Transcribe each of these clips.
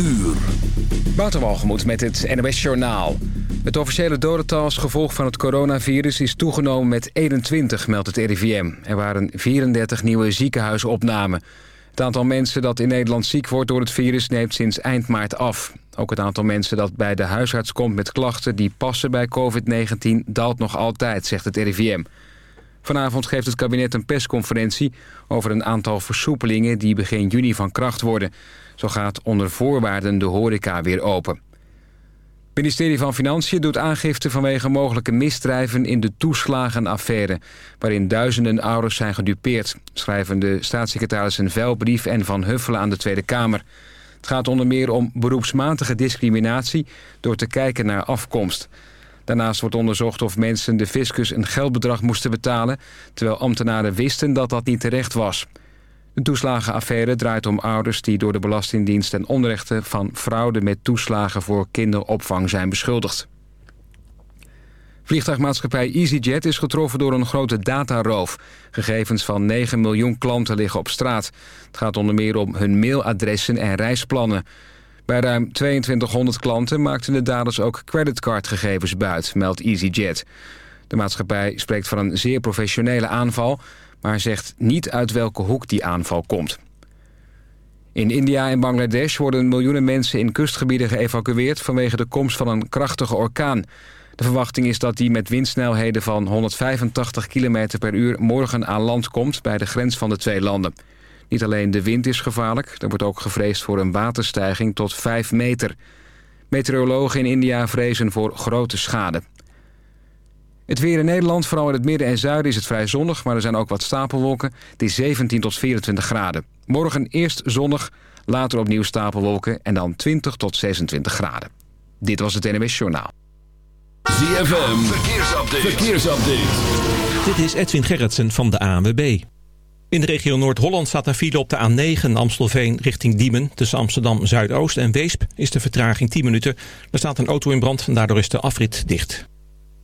uur. Waterwalgemoed met het NOS Journaal. Het officiële dodental als gevolg van het coronavirus is toegenomen met 21, meldt het RIVM. Er waren 34 nieuwe ziekenhuisopnamen. Het aantal mensen dat in Nederland ziek wordt door het virus neemt sinds eind maart af. Ook het aantal mensen dat bij de huisarts komt met klachten die passen bij COVID-19 daalt nog altijd, zegt het RIVM. Vanavond geeft het kabinet een persconferentie over een aantal versoepelingen die begin juni van kracht worden. Zo gaat onder voorwaarden de horeca weer open. Het ministerie van Financiën doet aangifte vanwege mogelijke misdrijven in de toeslagenaffaire, waarin duizenden ouders zijn gedupeerd, schrijven de staatssecretarissen Velbrief en Van Huffelen aan de Tweede Kamer. Het gaat onder meer om beroepsmatige discriminatie door te kijken naar afkomst. Daarnaast wordt onderzocht of mensen de fiscus een geldbedrag moesten betalen... terwijl ambtenaren wisten dat dat niet terecht was. De toeslagenaffaire draait om ouders die door de Belastingdienst... ten onrechte van fraude met toeslagen voor kinderopvang zijn beschuldigd. Vliegtuigmaatschappij EasyJet is getroffen door een grote dataroof. Gegevens van 9 miljoen klanten liggen op straat. Het gaat onder meer om hun mailadressen en reisplannen. Bij ruim 2200 klanten maakten de daders ook creditcardgegevens buit, meldt EasyJet. De maatschappij spreekt van een zeer professionele aanval... maar zegt niet uit welke hoek die aanval komt. In India en Bangladesh worden miljoenen mensen in kustgebieden geëvacueerd... vanwege de komst van een krachtige orkaan. De verwachting is dat die met windsnelheden van 185 km per uur... morgen aan land komt bij de grens van de twee landen. Niet alleen de wind is gevaarlijk, er wordt ook gevreesd voor een waterstijging tot 5 meter. Meteorologen in India vrezen voor grote schade. Het weer in Nederland, vooral in het midden en zuiden, is het vrij zonnig... maar er zijn ook wat stapelwolken. Het is 17 tot 24 graden. Morgen eerst zonnig, later opnieuw stapelwolken... en dan 20 tot 26 graden. Dit was het NWS Journaal. ZFM, verkeersupdate. verkeersupdate. Dit is Edwin Gerritsen van de ANWB. In de regio Noord-Holland staat een file op de A9 Amstelveen richting Diemen. Tussen Amsterdam Zuidoost en Weesp is de vertraging 10 minuten. Er staat een auto in brand en daardoor is de afrit dicht.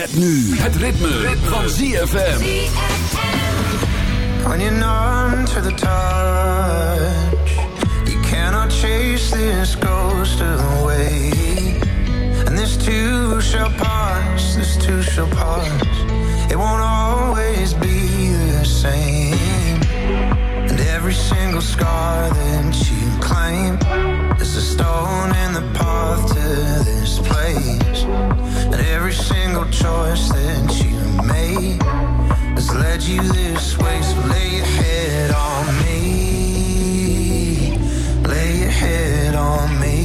Met nu het ritme, ritme. van ZFM. Pointing on to the touch. You cannot chase this ghost away. And this too shall pass, this too shall pass. It won't always be the same. And every single scar that you claim. There's a stone in the path to this place. And every single choice that you made has led you this way. So lay your head on me. Lay your head on me.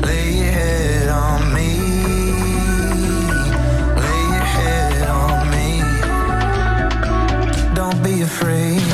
Lay your head on me. Lay your head on me. Don't be afraid.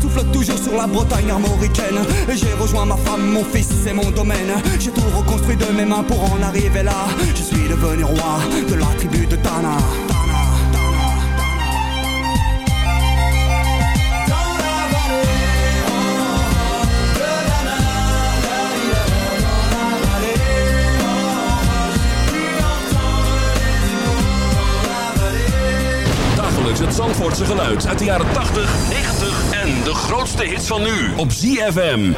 souffle toujours sur la Bretagne armoricaine. Et j'ai rejoint ma femme, mon fils et mon domaine. J'ai tout reconstruit de mes mains pour en arriver là. Je suis devenu roi de la tribu de Dagelijks het Zandvoortse geluid uit de jaren 80, 90 de grootste hits van nu op ZFM.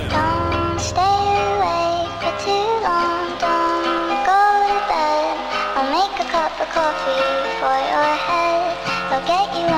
Stay awake for too long, don't go to bed. I'll make a cup of coffee for your head. I'll get you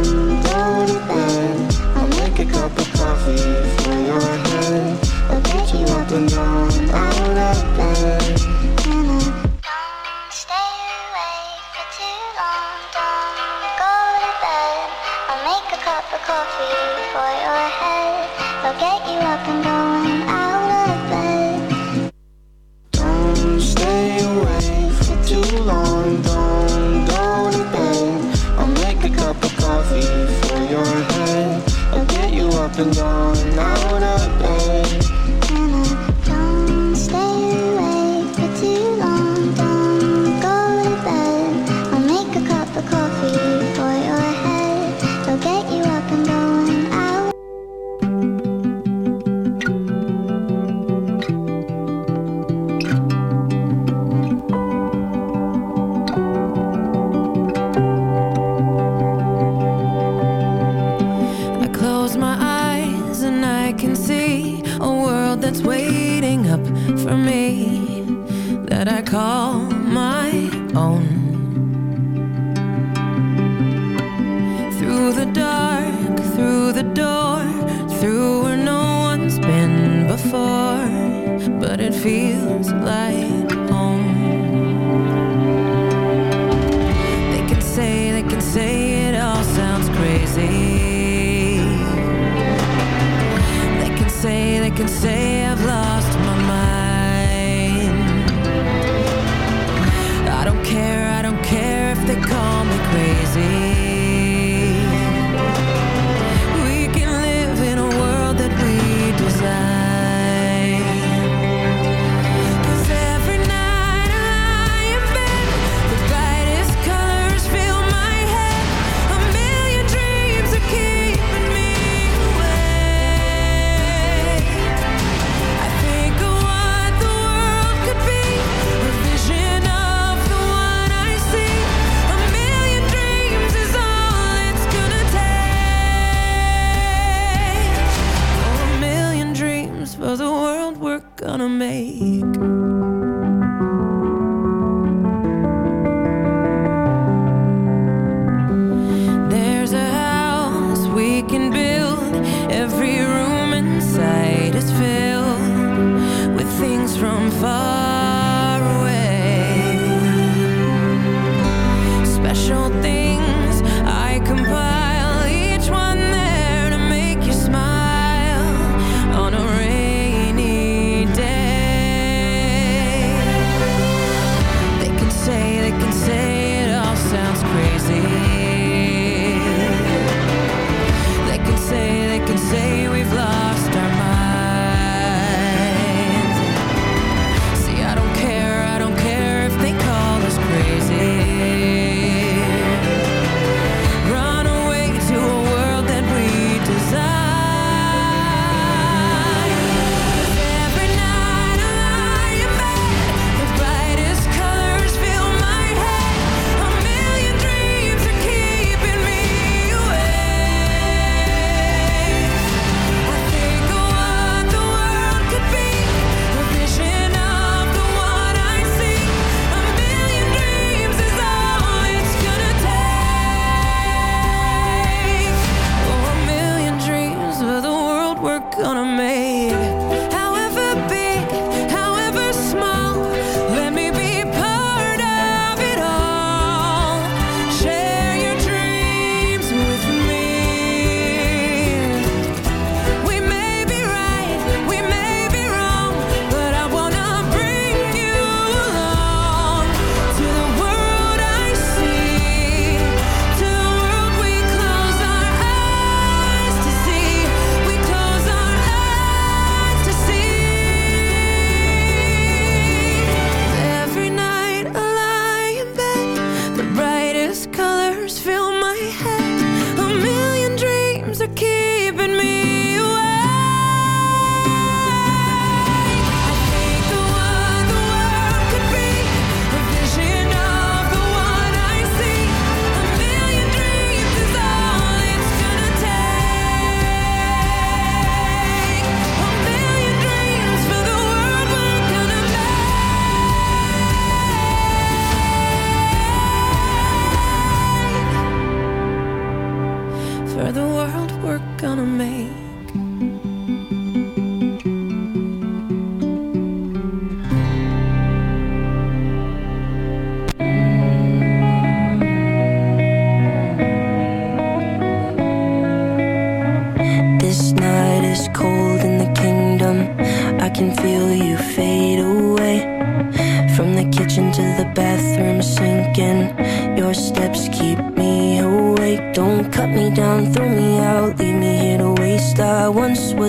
cup of coffee for your head. I'll get you up and down, out of bed.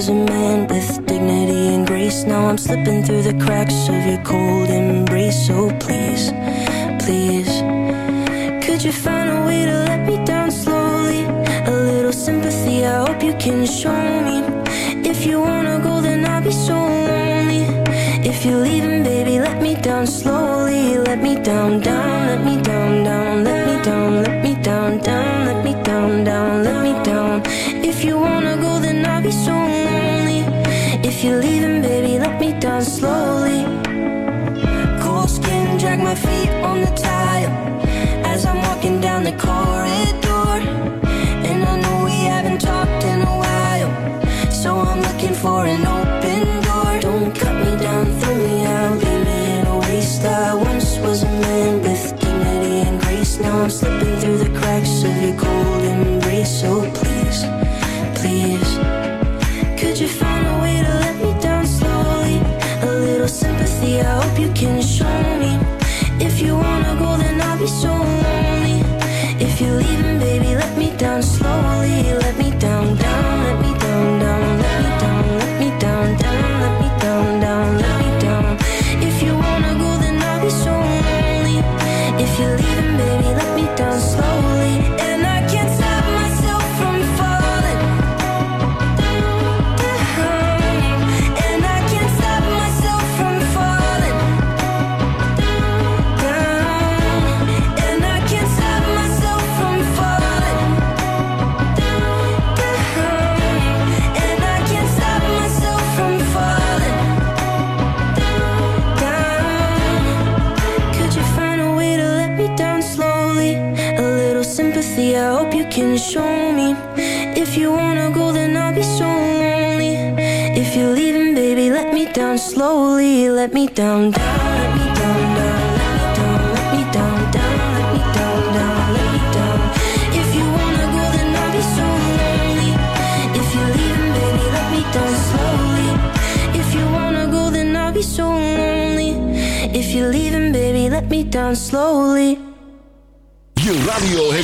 Was a man with dignity and grace. Now I'm slipping through the cracks of your cold embrace. So please, please, could you find a way to let me down slowly? A little sympathy, I hope you can show me. If you wanna go, then I'll be so lonely. If you're leaving, baby, let me down slowly. Let me down, down, let me down, down, let me down, let me down, down, let me down, down, let me down. If you wanna go, then I'll be so lonely. If you're leaving, baby, let me down slowly. Cold skin, drag my feet on the tile as I'm walking down the corridor.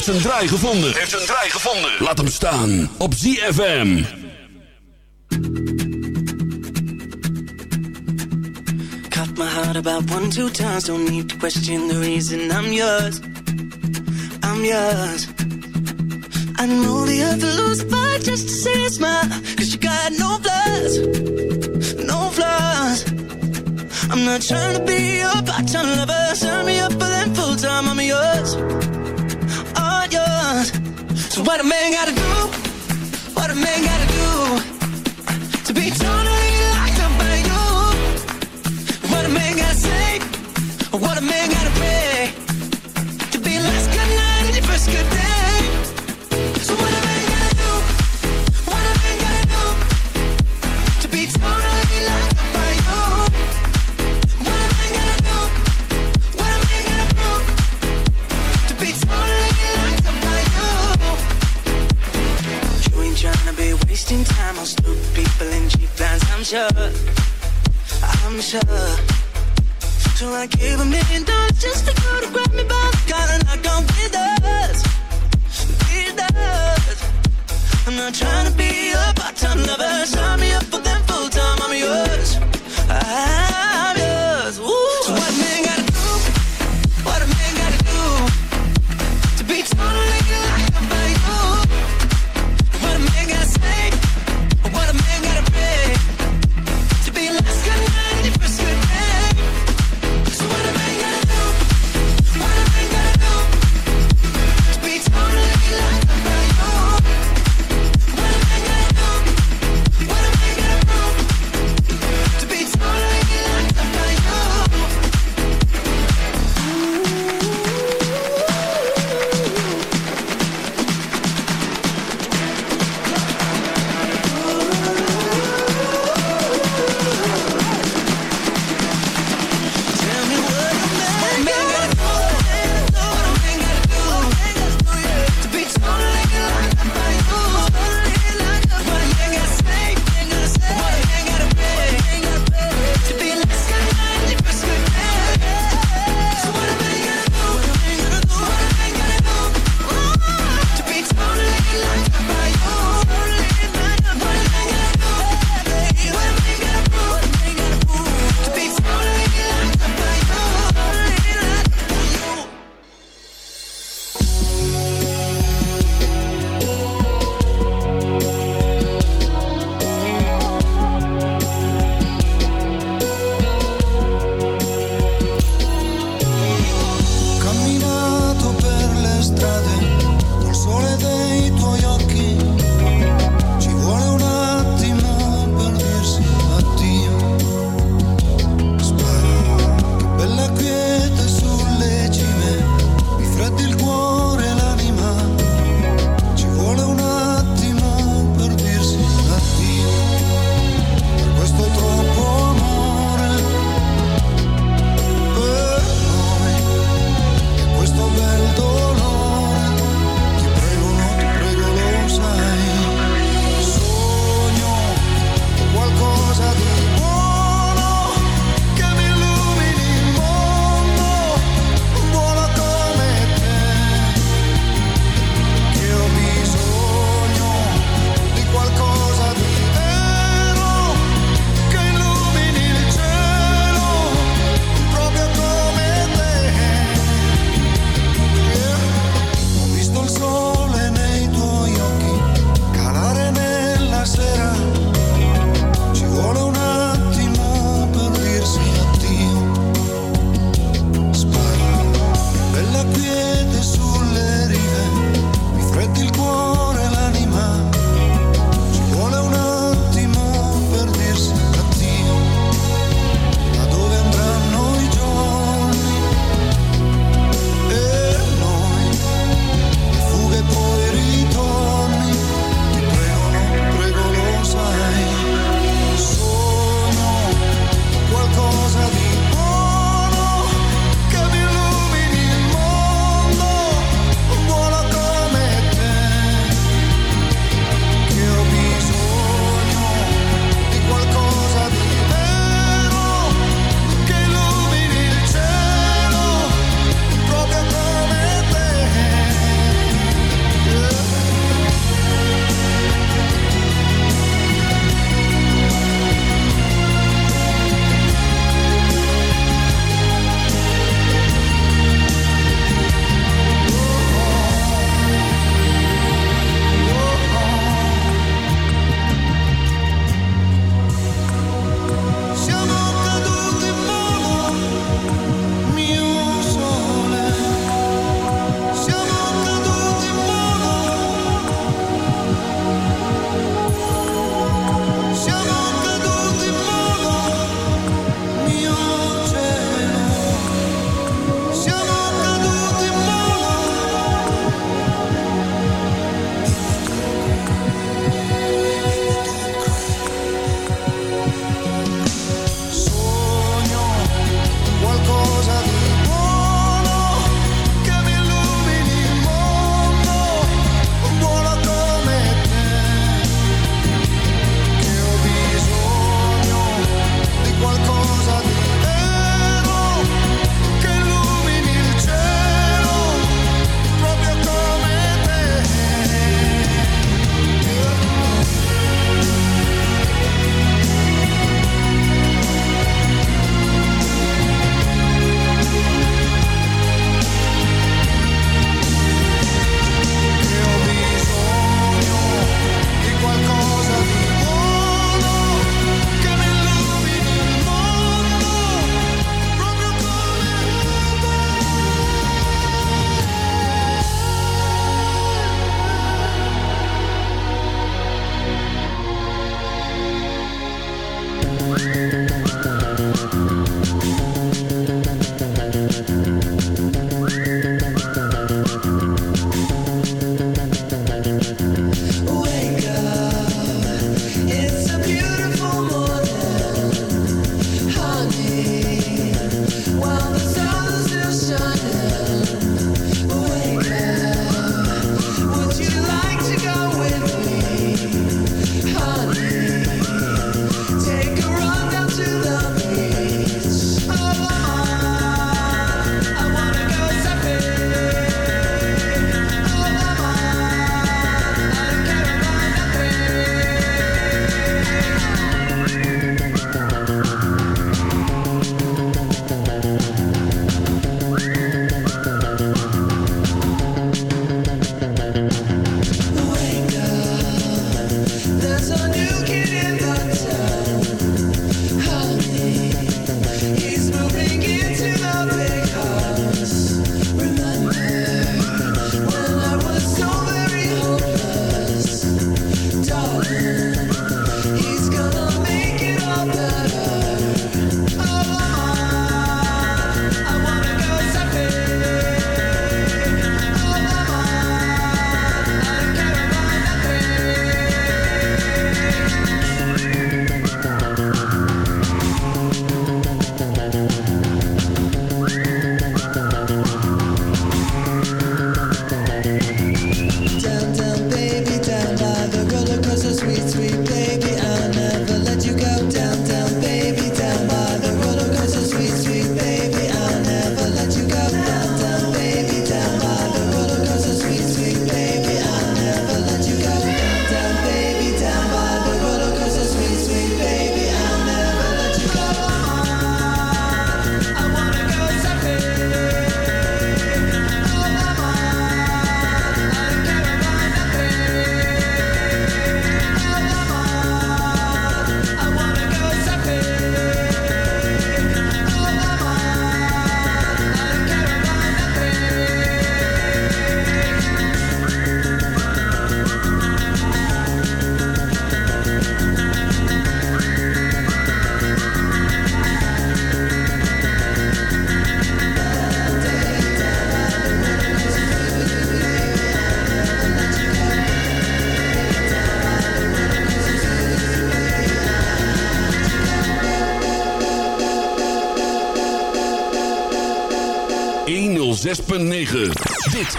Zijn draai gevonden. Heeft zijn draai gevonden. Laat hem staan op ZFM. Cut my heart about one, two times. Don't need to question the reason I'm yours. I'm yours. I know the earth will lose a fight just to see a smile. Cause you got no flaws, no flaws. I'm not trying to be your part-time lover. Sign me up for them full-time. I'm yours. What a man gotta sure. I'm sure. So I gave a million dollars just to go to grab me by the collar knock on with us, with us. I'm not trying to be a part-time lover. Sign me up for them full-time. I'm yours. I'm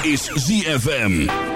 is ZFM.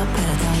up, but I don't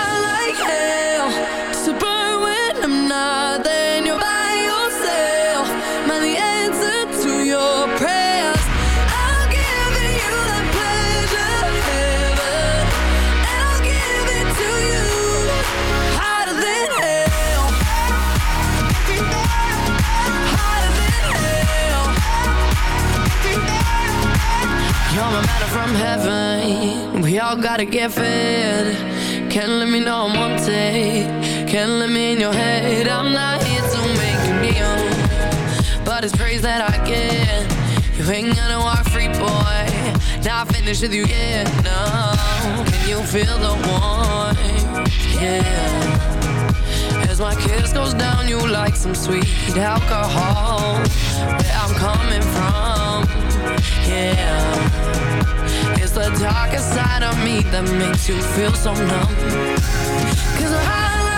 You're my matter from heaven. We all gotta get fed. Can't let me know I'm on tape. Can't let me in your head. I'm not here to make you kneel. But it's praise that I get. You ain't gonna walk free, boy. Not finished with you yet, no. Can you feel the warmth? Yeah. As my kiss goes down, you like some sweet alcohol. Where I'm coming from, yeah. That makes you feel so numb. Cause I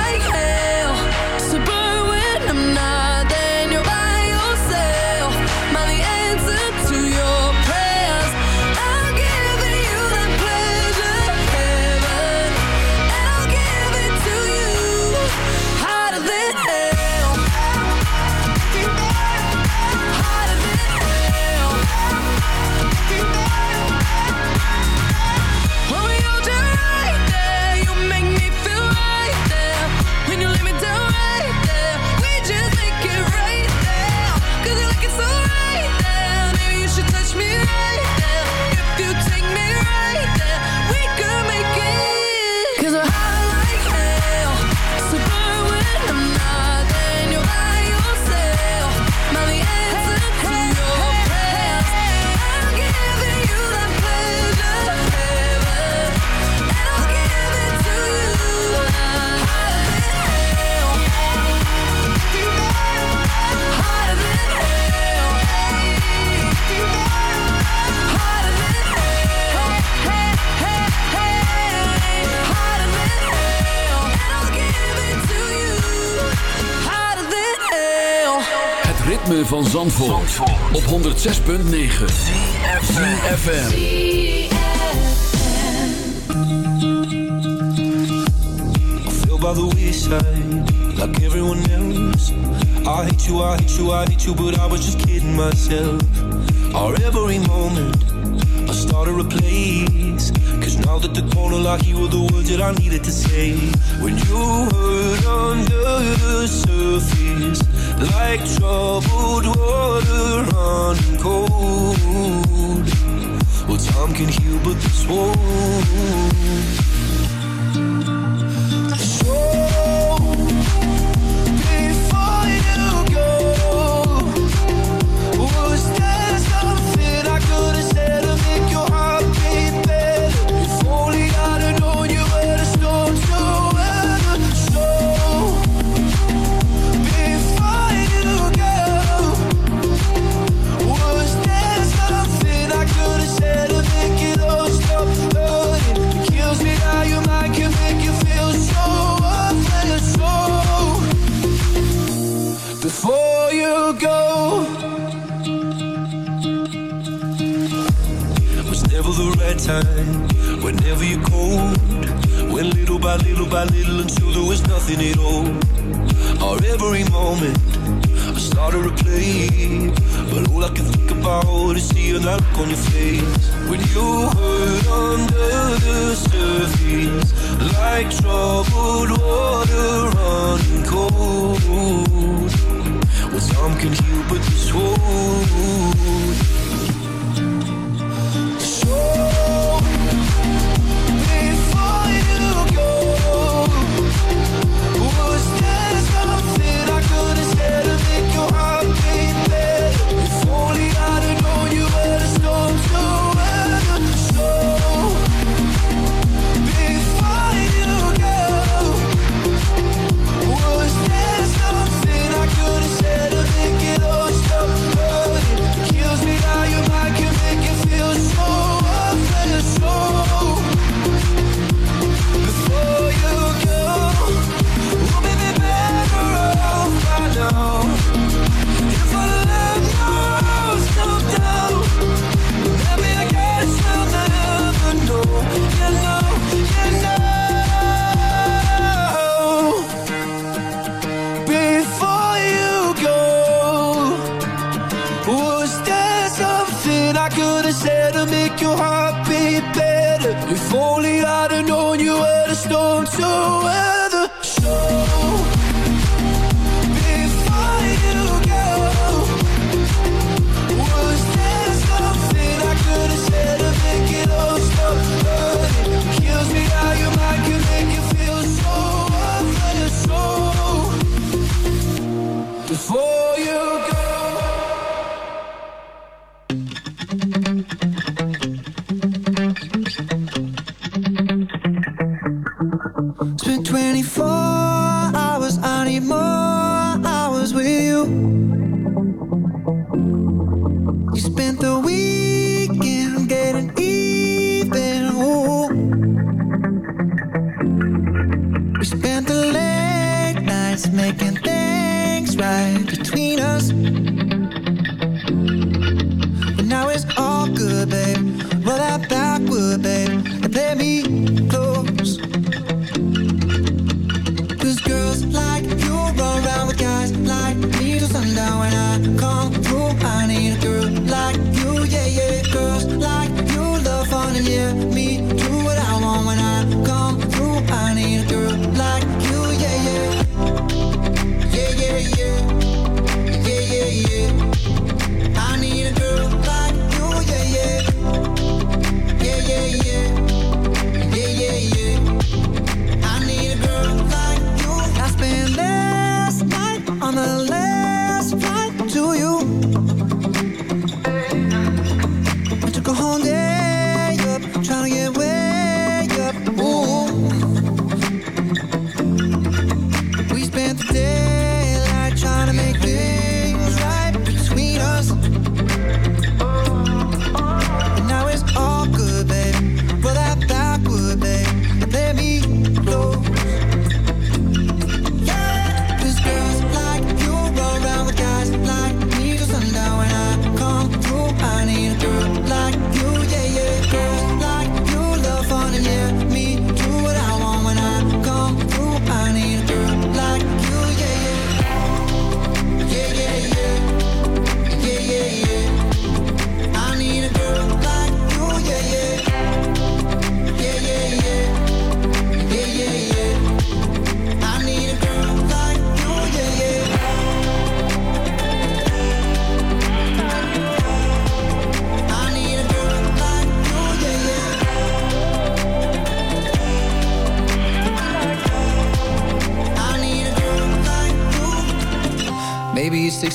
van Zandvoort, op 106.9 FM. feel by the wayside like everyone else. I hate you, I hate you, I hate you, but I was just kidding myself. Our every moment, I started a place. Cause now that the corner lock, you were the words that I needed to say. When you under some can heal but this war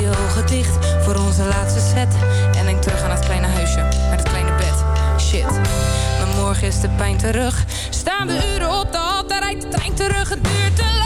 Je ogen dicht voor onze laatste set. En denk terug aan het kleine huisje met het kleine bed. Shit, maar morgen is de pijn terug. Staan we uren op de hal, daar rijdt de trein terug. Het duurt te lang.